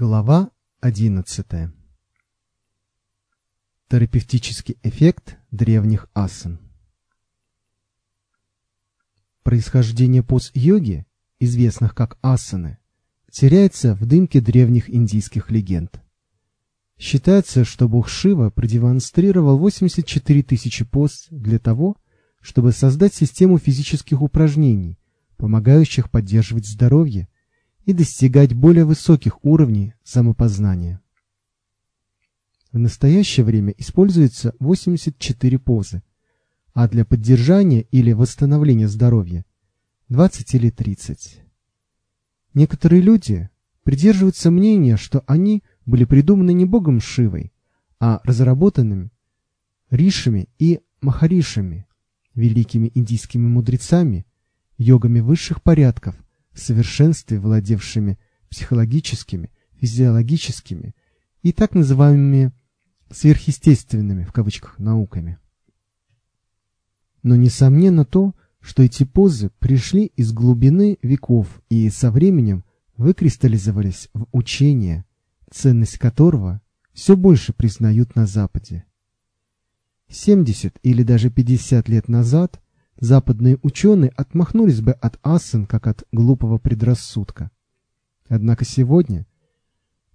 Глава 11. Терапевтический эффект древних асан. Происхождение поз-йоги, известных как асаны, теряется в дымке древних индийских легенд. Считается, что бог Шива продемонстрировал 84 тысячи поз для того, чтобы создать систему физических упражнений, помогающих поддерживать здоровье и достигать более высоких уровней самопознания. В настоящее время используется 84 позы, а для поддержания или восстановления здоровья 20 или 30. Некоторые люди придерживаются мнения, что они были придуманы не богом Шивой, а разработанными ришами и махаришами, великими индийскими мудрецами, йогами высших порядков, в совершенстве владевшими психологическими, физиологическими и так называемыми сверхъестественными в кавычках науками. Но несомненно то, что эти позы пришли из глубины веков и со временем выкристаллизовались в учение, ценность которого все больше признают на Западе. 70 или даже 50 лет назад западные ученые отмахнулись бы от асан как от глупого предрассудка. Однако сегодня,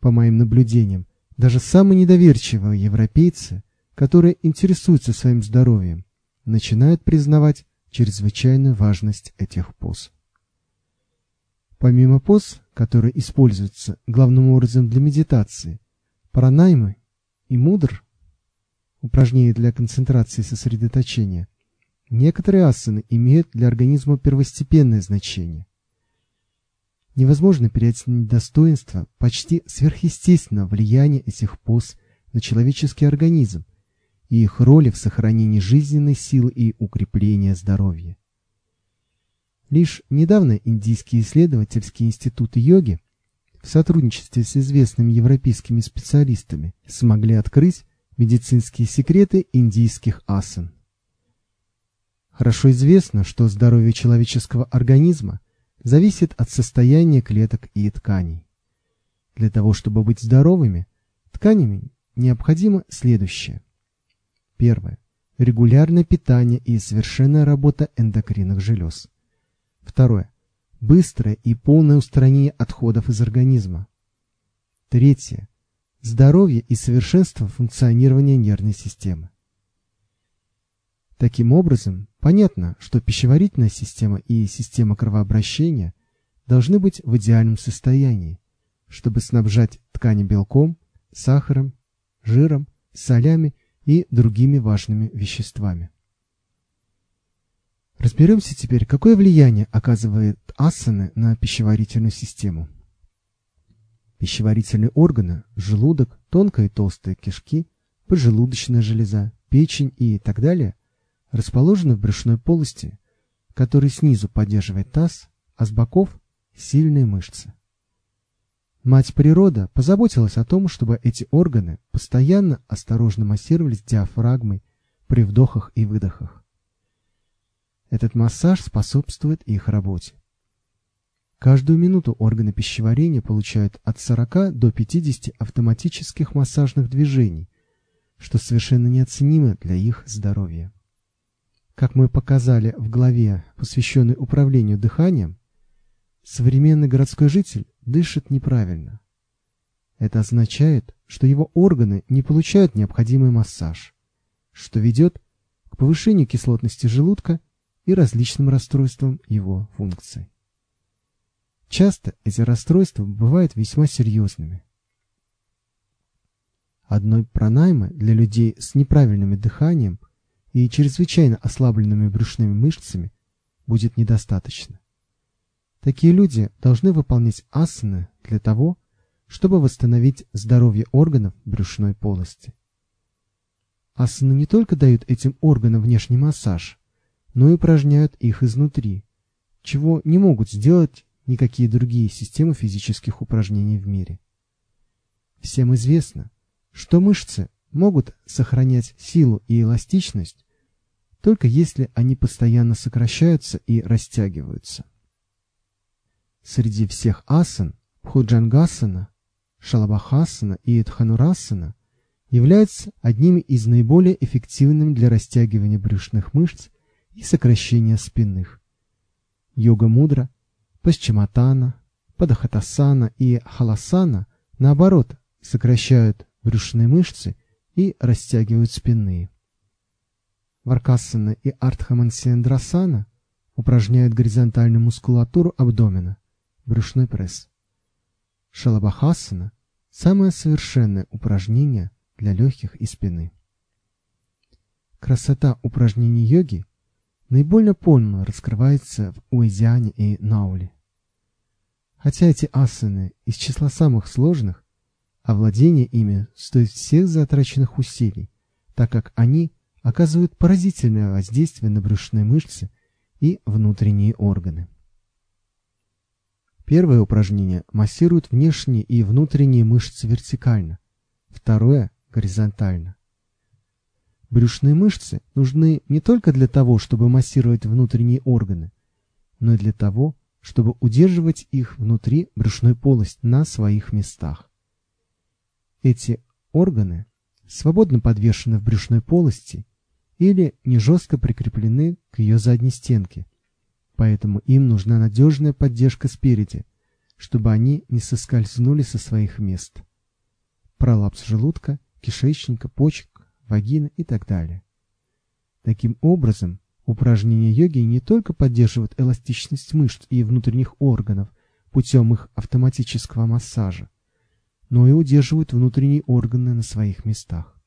по моим наблюдениям, даже самые недоверчивые европейцы, которые интересуются своим здоровьем, начинают признавать чрезвычайную важность этих поз. Помимо поз, которые используются главным образом для медитации, пранаймы и мудр, упражнения для концентрации и сосредоточения, некоторые асаны имеют для организма первостепенное значение. Невозможно переоценить достоинство почти сверхъестественного влияния этих поз на человеческий организм и их роли в сохранении жизненной силы и укреплении здоровья. Лишь недавно индийские исследовательские институты йоги в сотрудничестве с известными европейскими специалистами смогли открыть медицинские секреты индийских асан. Хорошо известно, что здоровье человеческого организма зависит от состояния клеток и тканей. Для того, чтобы быть здоровыми, тканями необходимо следующее. Первое. Регулярное питание и совершенная работа эндокринных желез. Второе. Быстрое и полное устранение отходов из организма. Третье. Здоровье и совершенство функционирования нервной системы. Таким образом, понятно, что пищеварительная система и система кровообращения должны быть в идеальном состоянии, чтобы снабжать ткани белком, сахаром, жиром, солями и другими важными веществами. Разберемся теперь, какое влияние оказывает асаны на пищеварительную систему. Пищеварительные органы, желудок, тонкая и толстая кишки, поджелудочная железа, печень и так далее расположены в брюшной полости, который снизу поддерживает таз, а с боков – сильные мышцы. Мать природа позаботилась о том, чтобы эти органы постоянно осторожно массировались диафрагмой при вдохах и выдохах. Этот массаж способствует их работе. Каждую минуту органы пищеварения получают от 40 до 50 автоматических массажных движений, что совершенно неоценимо для их здоровья. Как мы показали в главе, посвященной управлению дыханием, современный городской житель дышит неправильно. Это означает, что его органы не получают необходимый массаж, что ведет к повышению кислотности желудка и различным расстройствам его функций. Часто эти расстройства бывают весьма серьезными. Одной пранаймы для людей с неправильным дыханием – и чрезвычайно ослабленными брюшными мышцами будет недостаточно. Такие люди должны выполнять асаны для того, чтобы восстановить здоровье органов брюшной полости. Асаны не только дают этим органам внешний массаж, но и упражняют их изнутри, чего не могут сделать никакие другие системы физических упражнений в мире. Всем известно, что мышцы могут сохранять силу и эластичность только если они постоянно сокращаются и растягиваются. Среди всех асан Бхуджангасана, Шалабахасана и Дханурасана являются одними из наиболее эффективными для растягивания брюшных мышц и сокращения спинных. Йога мудра, паschimатана, падахатасана и халасана, наоборот, сокращают брюшные мышцы и растягивают спинные. Варкасана и артхамансиандрасана упражняют горизонтальную мускулатуру абдомена, брюшной пресс. Шалабахасана – самое совершенное упражнение для легких и спины. Красота упражнений йоги наиболее полно раскрывается в уэзиане и науле. Хотя эти асаны из числа самых сложных, овладение ими стоит всех затраченных усилий, так как они оказывают поразительное воздействие на брюшные мышцы и внутренние органы. Первое упражнение массирует внешние и внутренние мышцы вертикально, второе – горизонтально. Брюшные мышцы нужны не только для того, чтобы массировать внутренние органы, но и для того, чтобы удерживать их внутри брюшной полости на своих местах. Эти органы свободно подвешены в брюшной полости или не жестко прикреплены к ее задней стенке, поэтому им нужна надежная поддержка спереди, чтобы они не соскользнули со своих мест. Пролапс желудка, кишечника, почек вагины и так далее. Таким образом, упражнения йоги не только поддерживают эластичность мышц и внутренних органов путем их автоматического массажа, но и удерживают внутренние органы на своих местах.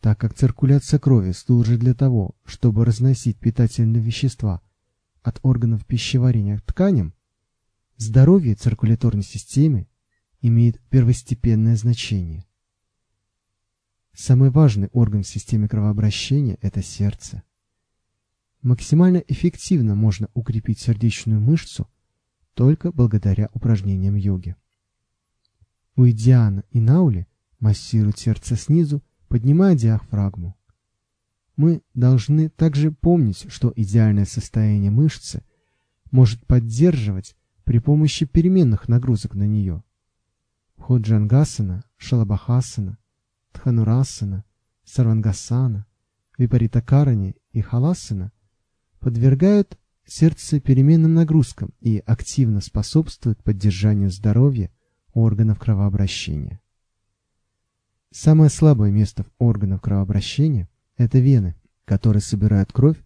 Так как циркуляция крови служит для того, чтобы разносить питательные вещества от органов пищеварения к тканям, здоровье циркуляторной системы имеет первостепенное значение. Самый важный орган в системе кровообращения – это сердце. Максимально эффективно можно укрепить сердечную мышцу только благодаря упражнениям йоги. У Идиана и Наули массируют сердце снизу, поднимая диафрагму. Мы должны также помнить, что идеальное состояние мышцы может поддерживать при помощи переменных нагрузок на нее. Ходжангасана, Шалабахасана – Дханурасана, Сарвангасана, Випаритакарани и Халасана подвергают сердце переменным нагрузкам и активно способствуют поддержанию здоровья органов кровообращения. Самое слабое место в органах кровообращения – это вены, которые собирают кровь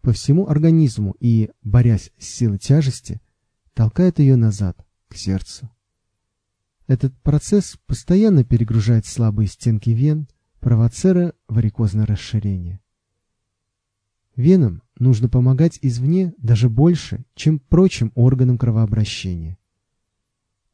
по всему организму и, борясь с силой тяжести, толкают ее назад, к сердцу. Этот процесс постоянно перегружает слабые стенки вен, провоцируя варикозное расширение. Венам нужно помогать извне даже больше, чем прочим органам кровообращения.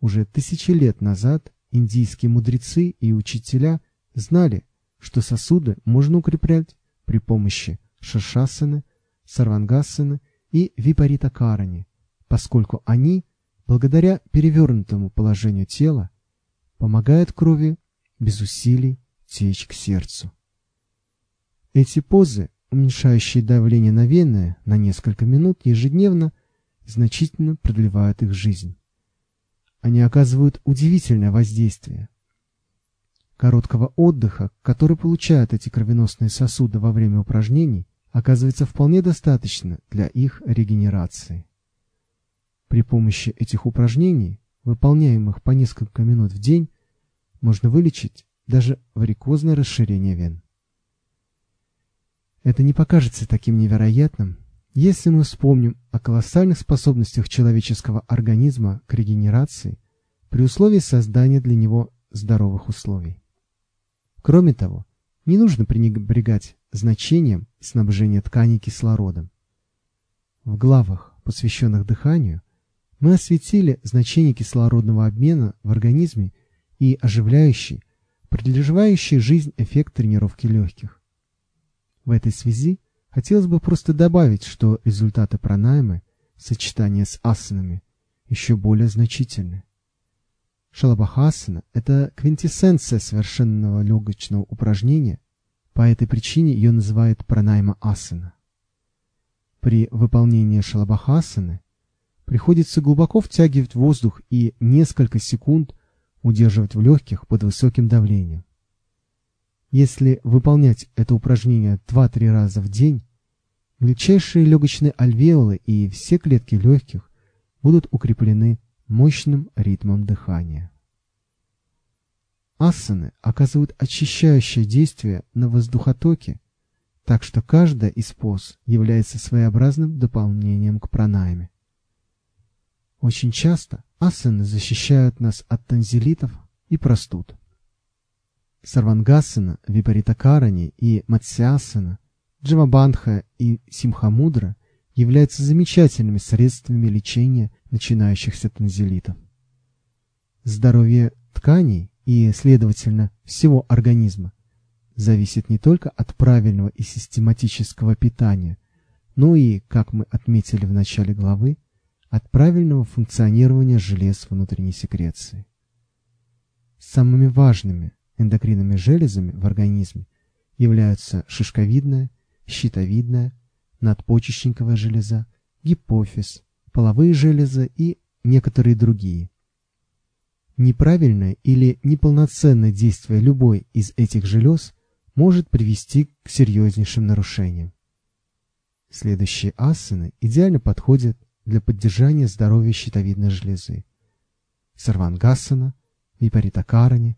Уже тысячи лет назад индийские мудрецы и учителя знали, что сосуды можно укреплять при помощи шашасаны, сарвангасаны и випаритакарани, поскольку они благодаря перевернутому положению тела, помогает крови без усилий течь к сердцу. Эти позы, уменьшающие давление на вены на несколько минут ежедневно, значительно продлевают их жизнь. Они оказывают удивительное воздействие. Короткого отдыха, который получают эти кровеносные сосуды во время упражнений, оказывается вполне достаточно для их регенерации. При помощи этих упражнений, выполняемых по несколько минут в день, можно вылечить даже варикозное расширение вен. Это не покажется таким невероятным, если мы вспомним о колоссальных способностях человеческого организма к регенерации при условии создания для него здоровых условий. Кроме того, не нужно пренебрегать значением снабжения тканей кислородом. В главах, посвященных дыханию, мы осветили значение кислородного обмена в организме и оживляющий, продлевающий жизнь эффект тренировки легких. В этой связи хотелось бы просто добавить, что результаты пранаймы в сочетании с асанами еще более значительны. Шалабахасана – это квинтэссенция совершенного легочного упражнения, по этой причине ее называют пранайма асана. При выполнении шалабахасаны приходится глубоко втягивать воздух и несколько секунд удерживать в легких под высоким давлением. Если выполнять это упражнение 2-3 раза в день, мельчайшие легочные альвеолы и все клетки легких будут укреплены мощным ритмом дыхания. Асаны оказывают очищающее действие на воздухотоке, так что каждая из поз является своеобразным дополнением к пранаяме. Очень часто асаны защищают нас от танзелитов и простуд. Сарвангасана, Випаритакарани и Матсиасана, Джавабандха и Симхамудра являются замечательными средствами лечения начинающихся танзелитов. Здоровье тканей и, следовательно, всего организма зависит не только от правильного и систематического питания, но и, как мы отметили в начале главы, от правильного функционирования желез внутренней секреции. Самыми важными эндокринными железами в организме являются шишковидная, щитовидная, надпочечниковая железа, гипофиз, половые железы и некоторые другие. Неправильное или неполноценное действие любой из этих желез может привести к серьезнейшим нарушениям. Следующие асаны идеально подходят для поддержания здоровья щитовидной железы. Сарвангасана, Випаритакарани,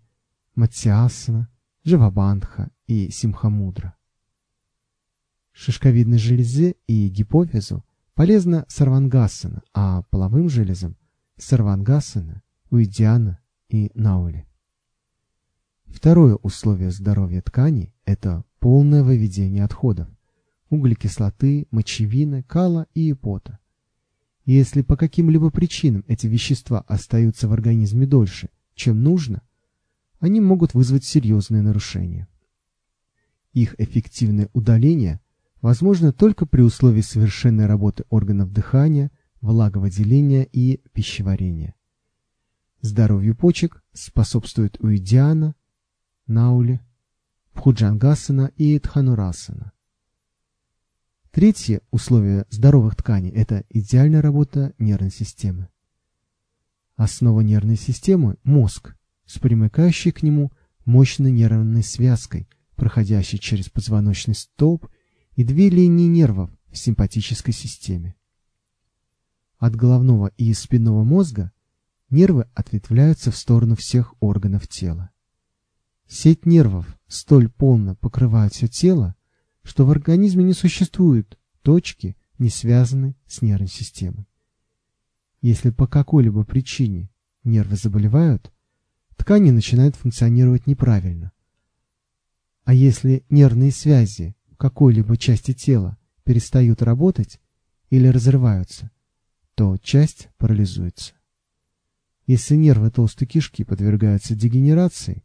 Матсиасана, Джавабандха и Симхамудра. Шишковидной железе и гипофизу полезна сарвангасана, а половым железам сарвангасана, уидиана и наули. Второе условие здоровья тканей – это полное выведение отходов – углекислоты, мочевины, кала и пота. Если по каким-либо причинам эти вещества остаются в организме дольше, чем нужно, они могут вызвать серьезные нарушения. Их эффективное удаление возможно только при условии совершенной работы органов дыхания, влаговыделения и пищеварения. Здоровью почек способствует уидиана, наули, пхуджангасана и тханурасана. Третье условие здоровых тканей – это идеальная работа нервной системы. Основа нервной системы – мозг, с примыкающей к нему мощной нервной связкой, проходящей через позвоночный столб и две линии нервов в симпатической системе. От головного и спинного мозга нервы ответвляются в сторону всех органов тела. Сеть нервов столь полно покрывает все тело, что в организме не существует точки, не связанной с нервной системой. Если по какой-либо причине нервы заболевают, ткани начинают функционировать неправильно. А если нервные связи в какой-либо части тела перестают работать или разрываются, то часть парализуется. Если нервы толстой кишки подвергаются дегенерации,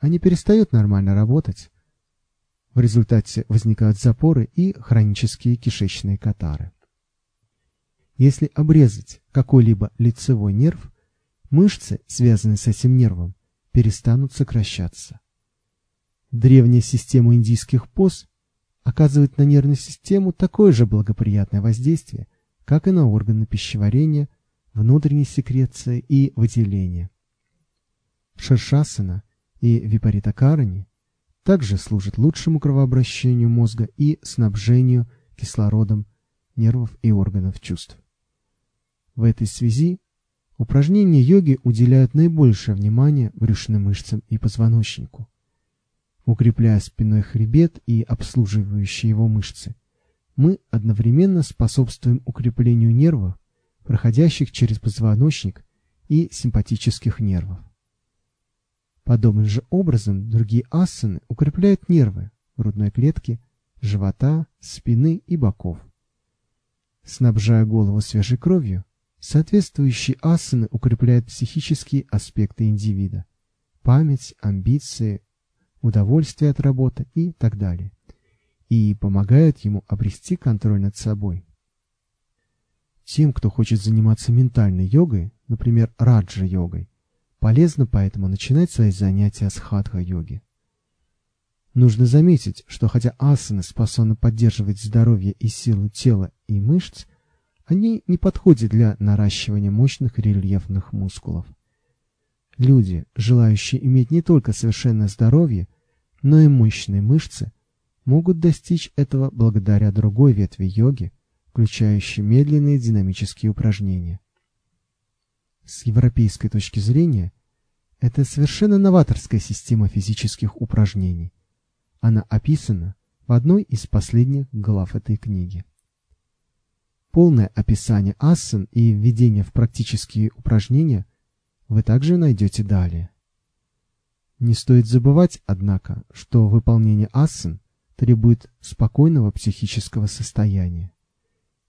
они перестают нормально работать, в результате возникают запоры и хронические кишечные катары. Если обрезать какой-либо лицевой нерв, мышцы, связанные с этим нервом, перестанут сокращаться. Древняя система индийских поз оказывает на нервную систему такое же благоприятное воздействие, как и на органы пищеварения, внутренней секреции и выделения. Шершасана и Випаритакарани также служит лучшему кровообращению мозга и снабжению кислородом нервов и органов чувств. В этой связи упражнения йоги уделяют наибольшее внимание брюшным мышцам и позвоночнику. Укрепляя спиной хребет и обслуживающие его мышцы, мы одновременно способствуем укреплению нервов, проходящих через позвоночник и симпатических нервов. Подобным же образом другие асаны укрепляют нервы грудной клетки, живота, спины и боков. Снабжая голову свежей кровью, соответствующие асаны укрепляют психические аспекты индивида, память, амбиции, удовольствие от работы и так далее, и помогают ему обрести контроль над собой. Тем, кто хочет заниматься ментальной йогой, например, раджа-йогой, Полезно поэтому начинать свои занятия с хатха-йоги. Нужно заметить, что хотя асаны способны поддерживать здоровье и силу тела и мышц, Они не подходят для наращивания мощных рельефных мускулов. Люди, желающие иметь не только совершенное здоровье, но и мощные мышцы, могут достичь этого благодаря другой ветви йоги, включающей медленные динамические упражнения. С европейской точки зрения, это совершенно новаторская система физических упражнений. Она описана в одной из последних глав этой книги. Полное описание асан и введение в практические упражнения вы также найдете далее. Не стоит забывать, однако, что выполнение асан требует спокойного психического состояния.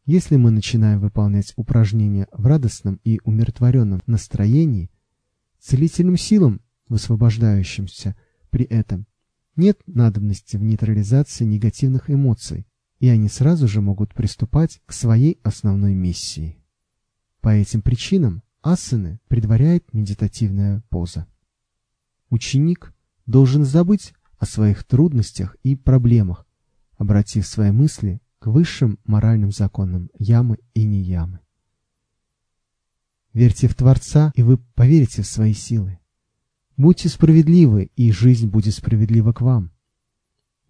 Если мы начинаем выполнять упражнения в радостном и умиротворенном настроении, целительным силам, высвобождающимся при этом, нет надобности в нейтрализации негативных эмоций, и они сразу же могут приступать к своей основной миссии. По этим причинам асаны предваряет медитативная поза. Ученик должен забыть о своих трудностях и проблемах, обратив свои мысли к высшим моральным законам ямы и не ямы. Верьте в Творца, и вы поверите в свои силы. Будьте справедливы, и жизнь будет справедлива к вам.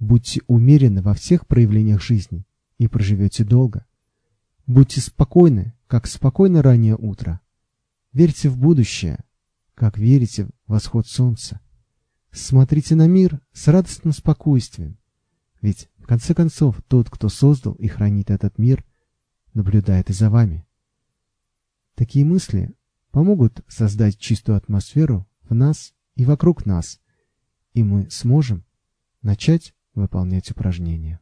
Будьте умеренны во всех проявлениях жизни, и проживете долго. Будьте спокойны, как спокойно раннее утро. Верьте в будущее, как верите в восход солнца. Смотрите на мир с радостным спокойствием, ведь, в конце концов, тот, кто создал и хранит этот мир, наблюдает и за вами. Такие мысли помогут создать чистую атмосферу в нас и вокруг нас, и мы сможем начать выполнять упражнения.